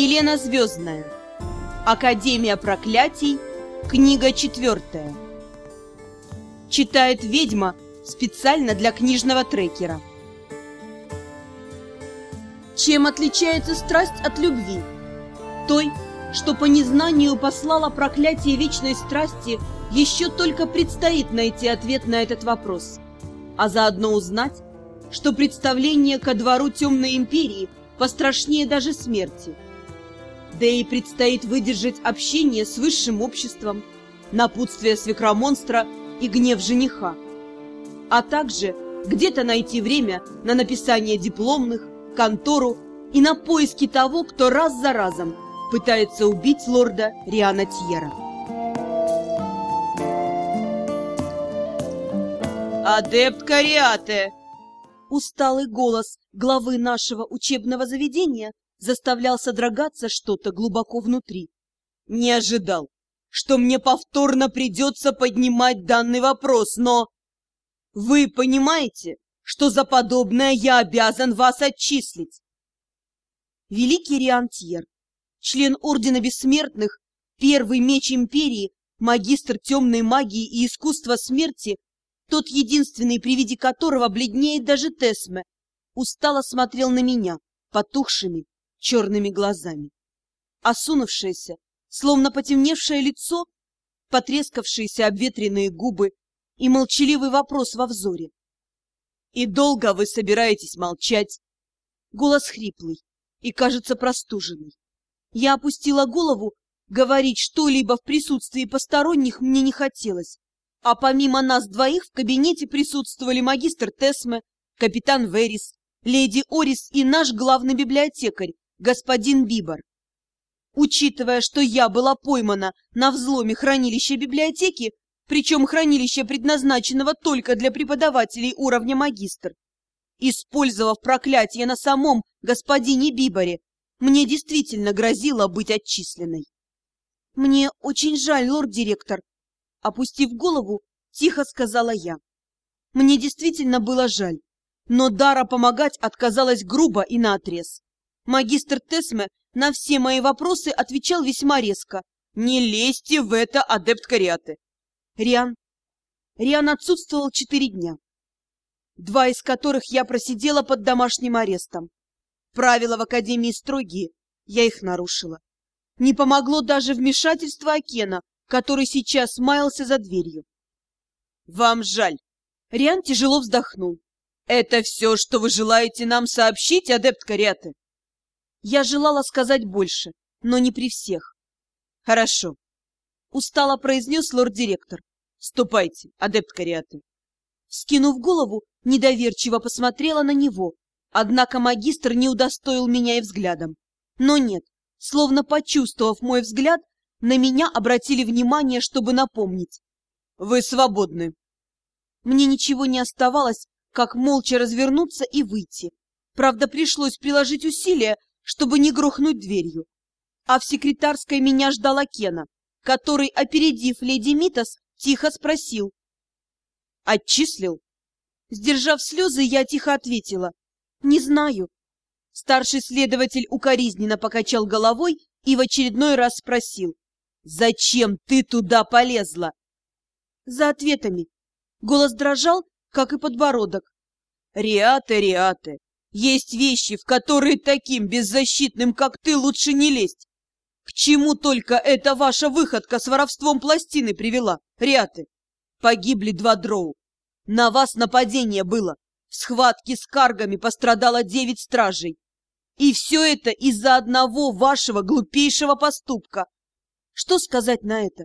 Елена Звездная. Академия проклятий. Книга четвертая. Читает ведьма специально для книжного трекера. Чем отличается страсть от любви? Той, что по незнанию послала проклятие вечной страсти, еще только предстоит найти ответ на этот вопрос, а заодно узнать, что представление ко двору Темной Империи пострашнее даже смерти. Да и предстоит выдержать общение с высшим обществом, напутствие свекромонстра и гнев жениха, а также где-то найти время на написание дипломных, контору и на поиски того, кто раз за разом пытается убить лорда Риана Тьера. «Адепт Кариате!» Усталый голос главы нашего учебного заведения заставлял содрогаться что-то глубоко внутри. «Не ожидал, что мне повторно придется поднимать данный вопрос, но...» «Вы понимаете, что за подобное я обязан вас отчислить?» Великий Риантьер, член Ордена Бессмертных, первый меч Империи, магистр темной магии и искусства смерти, тот единственный, при виде которого бледнеет даже Тесме, устало смотрел на меня потухшими черными глазами. Осунувшееся, словно потемневшее лицо, потрескавшиеся обветренные губы и молчаливый вопрос во взоре. «И долго вы собираетесь молчать?» Голос хриплый и, кажется, простуженный. Я опустила голову, говорить что-либо в присутствии посторонних мне не хотелось. А помимо нас двоих в кабинете присутствовали магистр Тесме, капитан Верис, леди Орис и наш главный библиотекарь, господин Бибор. Учитывая, что я была поймана на взломе хранилища библиотеки, причем хранилища, предназначенного только для преподавателей уровня магистр, использовав проклятие на самом господине Биборе, мне действительно грозило быть отчисленной. «Мне очень жаль, лорд-директор», — опустив голову, тихо сказала я. Мне действительно было жаль, но Дара помогать отказалась грубо и наотрез. Магистр Тесме на все мои вопросы отвечал весьма резко. «Не лезьте в это, адепт Кариаты!» Риан. Риан отсутствовал четыре дня, два из которых я просидела под домашним арестом. Правила в Академии строгие, я их нарушила. Не помогло даже вмешательство Акена, который сейчас маялся за дверью. «Вам жаль!» Риан тяжело вздохнул. «Это все, что вы желаете нам сообщить, адепт Кариаты?» Я желала сказать больше, но не при всех. Хорошо. Устало произнес лорд-директор. Ступайте, адепт Кариаты. Скинув голову, недоверчиво посмотрела на него. Однако магистр не удостоил меня и взглядом. Но нет, словно почувствовав мой взгляд, на меня обратили внимание, чтобы напомнить. Вы свободны. Мне ничего не оставалось, как молча развернуться и выйти. Правда, пришлось приложить усилия, чтобы не грохнуть дверью. А в секретарской меня ждала Кена, который, опередив леди Митас, тихо спросил. «Отчислил?» Сдержав слезы, я тихо ответила. «Не знаю». Старший следователь укоризненно покачал головой и в очередной раз спросил. «Зачем ты туда полезла?» За ответами. Голос дрожал, как и подбородок. «Риате, Риате, есть вещи, в которые таким беззащитным, как ты, лучше не лезть. К чему только эта ваша выходка с воровством пластины привела, Риаты? Погибли два дроу. На вас нападение было. В схватке с каргами пострадало девять стражей. И все это из-за одного вашего глупейшего поступка. Что сказать на это?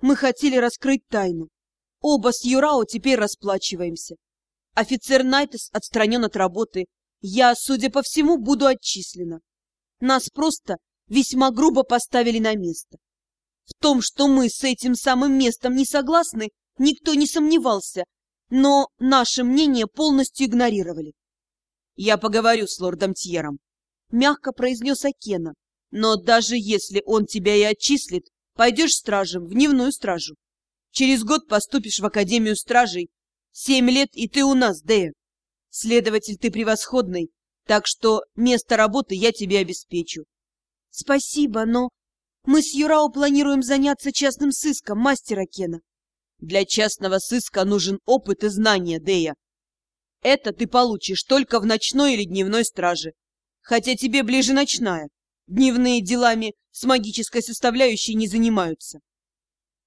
Мы хотели раскрыть тайну. Оба с Юрао теперь расплачиваемся. Офицер Найтес отстранен от работы, я, судя по всему, буду отчислена. Нас просто весьма грубо поставили на место. В том, что мы с этим самым местом не согласны, никто не сомневался, но наше мнение полностью игнорировали. «Я поговорю с лордом Тьером», — мягко произнес Акена. «Но даже если он тебя и отчислит, пойдешь стражем в дневную стражу. Через год поступишь в Академию стражей. Семь лет, и ты у нас, Дея. Следователь, ты превосходный, так что место работы я тебе обеспечу. Спасибо, но мы с Юрао планируем заняться частным сыском мастера Кена. Для частного сыска нужен опыт и знания, Дея. Это ты получишь только в ночной или дневной страже. Хотя тебе ближе ночная. Дневные делами с магической составляющей не занимаются.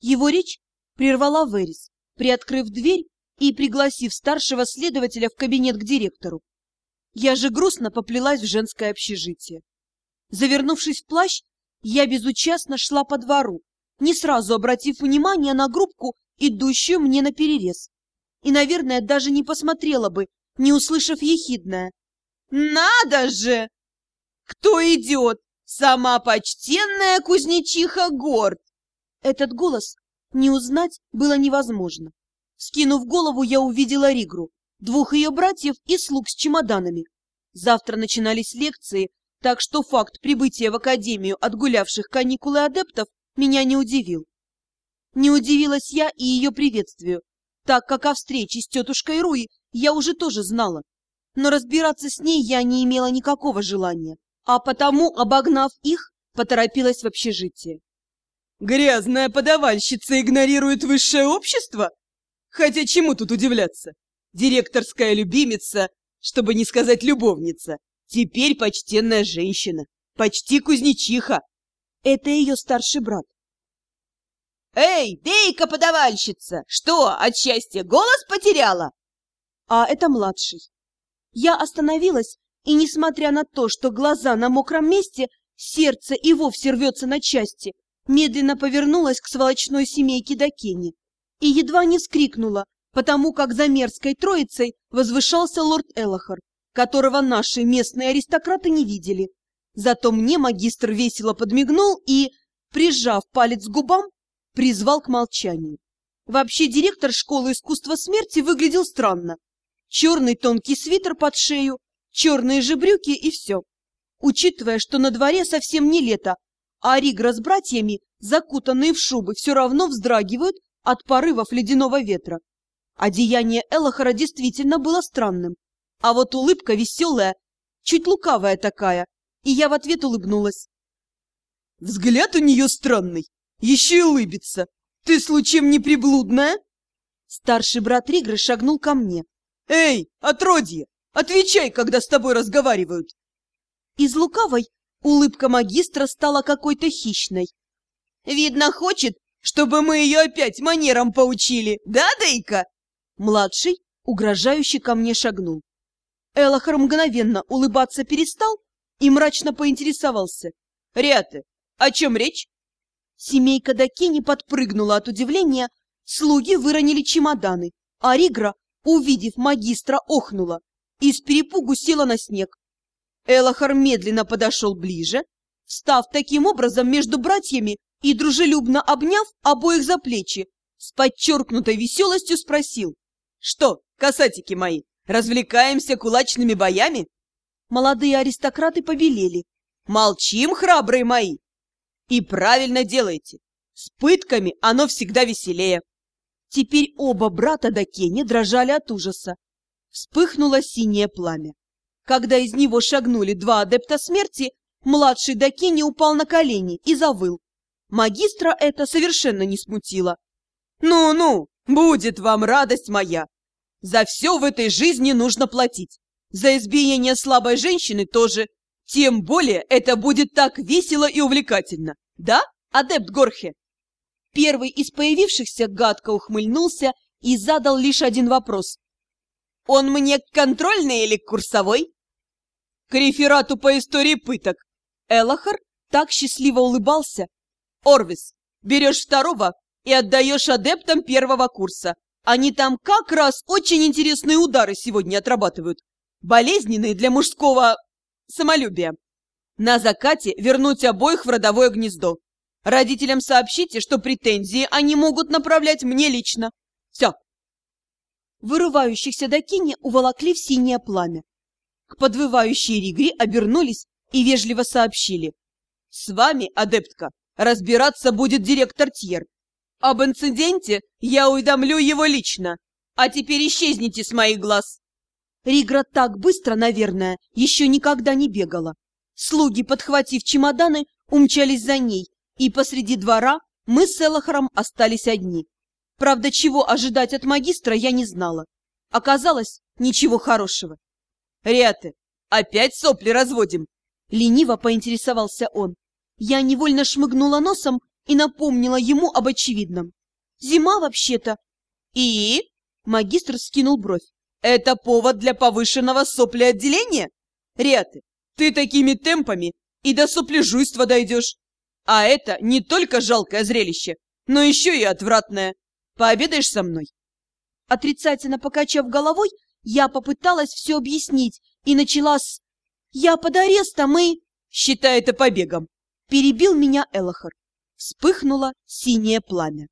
Его речь прервала Верис, приоткрыв дверь и пригласив старшего следователя в кабинет к директору. Я же грустно поплелась в женское общежитие. Завернувшись в плащ, я безучастно шла по двору, не сразу обратив внимание на группку, идущую мне на перерез. И, наверное, даже не посмотрела бы, не услышав ехидное. «Надо же! Кто идет? Сама почтенная кузнечиха Горд!» Этот голос не узнать было невозможно. Скинув голову, я увидела Ригру, двух ее братьев и слуг с чемоданами. Завтра начинались лекции, так что факт прибытия в академию отгулявших каникулы адептов меня не удивил. Не удивилась я и ее приветствию, так как о встрече с тетушкой Руи я уже тоже знала. Но разбираться с ней я не имела никакого желания, а потому, обогнав их, поторопилась в общежитие. «Грязная подавальщица игнорирует высшее общество? Хотя чему тут удивляться? Директорская любимица, чтобы не сказать любовница, теперь почтенная женщина, почти кузнечиха. Это ее старший брат. «Эй, дейка-подавальщица! Что, от счастья голос потеряла?» А это младший. Я остановилась, и, несмотря на то, что глаза на мокром месте, сердце и вовсе рвется на части, медленно повернулась к сволочной семейке Дакени и едва не вскрикнула, потому как за мерзкой троицей возвышался лорд Элохар, которого наши местные аристократы не видели. Зато мне магистр весело подмигнул и, прижав палец к губам, призвал к молчанию. Вообще директор школы искусства смерти выглядел странно. Черный тонкий свитер под шею, черные же брюки и все. Учитывая, что на дворе совсем не лето, а Ригра с братьями, закутанные в шубы, все равно вздрагивают от порывов ледяного ветра. Одеяние Элохора действительно было странным, а вот улыбка веселая, чуть лукавая такая, и я в ответ улыбнулась. Взгляд у нее странный, еще и улыбится. Ты случаем не приблудная? Старший брат Ригры шагнул ко мне. Эй, отродье, отвечай, когда с тобой разговаривают. Из лукавой улыбка магистра стала какой-то хищной. Видно, хочет, чтобы мы ее опять манерам поучили, да, Дейка? Младший угрожающе ко мне шагнул. Элохор мгновенно улыбаться перестал и мрачно поинтересовался. — Риаты, о чем речь? Семейка Дакени подпрыгнула от удивления, слуги выронили чемоданы, а Ригра, увидев магистра, охнула и с перепугу села на снег. Элохар медленно подошел ближе, став таким образом между братьями и, дружелюбно обняв обоих за плечи, с подчеркнутой веселостью спросил. «Что, касатики мои, развлекаемся кулачными боями?» Молодые аристократы побелели. «Молчим, храбрые мои!» И правильно делаете. С пытками оно всегда веселее. Теперь оба брата Дакени дрожали от ужаса. Вспыхнуло синее пламя. Когда из него шагнули два адепта смерти, младший Дакени упал на колени и завыл. Магистра это совершенно не смутило. «Ну-ну, будет вам радость моя! За все в этой жизни нужно платить. За избиение слабой женщины тоже. Тем более это будет так весело и увлекательно. Да, адепт Горхе?» Первый из появившихся гадко ухмыльнулся и задал лишь один вопрос. «Он мне контрольный или курсовой?» «К реферату по истории пыток». Элахар так счастливо улыбался. «Орвис, берешь второго и отдаешь адептам первого курса. Они там как раз очень интересные удары сегодня отрабатывают. Болезненные для мужского самолюбия. На закате вернуть обоих в родовое гнездо. Родителям сообщите, что претензии они могут направлять мне лично. Все. Вырывающихся до уволокли в синее пламя. К подвывающей Ригри обернулись и вежливо сообщили. С вами, адептка, разбираться будет директор Тьер. Об инциденте я уведомлю его лично. А теперь исчезните с моих глаз. Ригра так быстро, наверное, еще никогда не бегала. Слуги, подхватив чемоданы, умчались за ней, и посреди двора мы с Элохором остались одни. Правда, чего ожидать от магистра, я не знала. Оказалось, ничего хорошего. «Риаты, опять сопли разводим?» Лениво поинтересовался он. Я невольно шмыгнула носом и напомнила ему об очевидном. «Зима вообще-то». «И?» Магистр скинул бровь. «Это повод для повышенного соплеотделения? Риаты, ты такими темпами и до сопляжуйства дойдешь. А это не только жалкое зрелище, но еще и отвратное. Пообедаешь со мной?» Отрицательно покачав головой, я попыталась все объяснить и начала с «Я под арестом и...» «Считай это побегом!» Перебил меня Элохор. Вспыхнуло синее пламя.